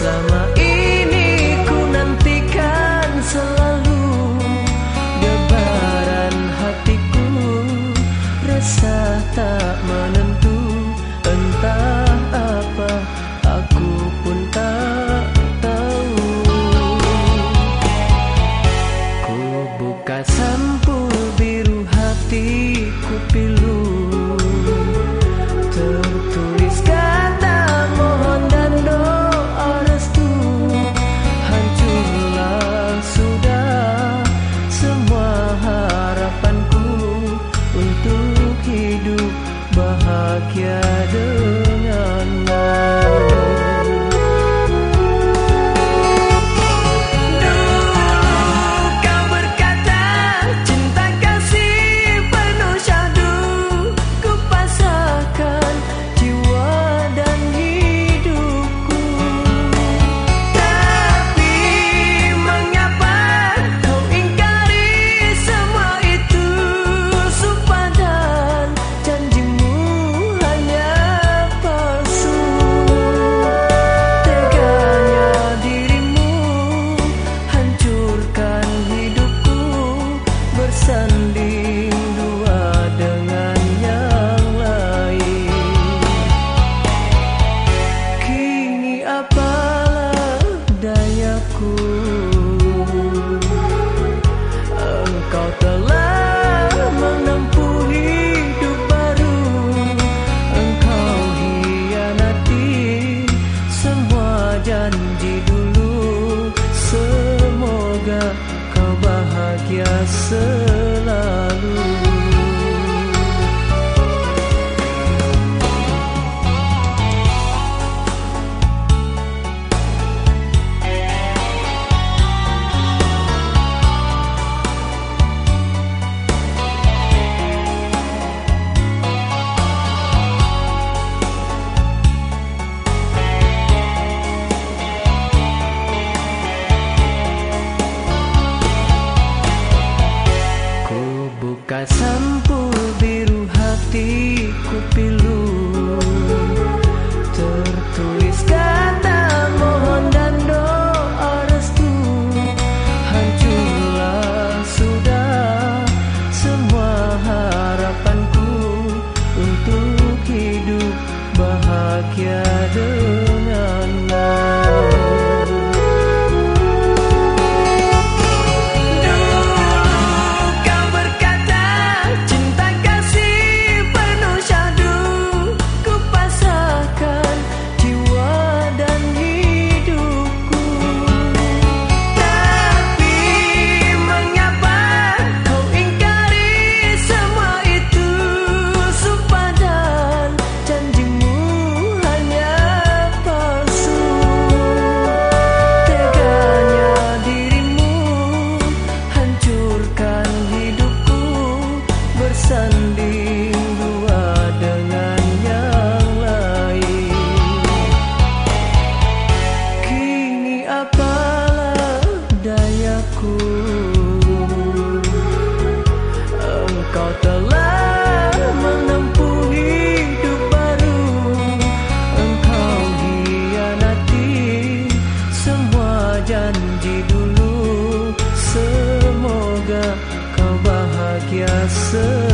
selama ini ku nantikan selalu debaran hatiku rasa tak menentu entah apa aku pun tak tahu ku buka sama bahagia sir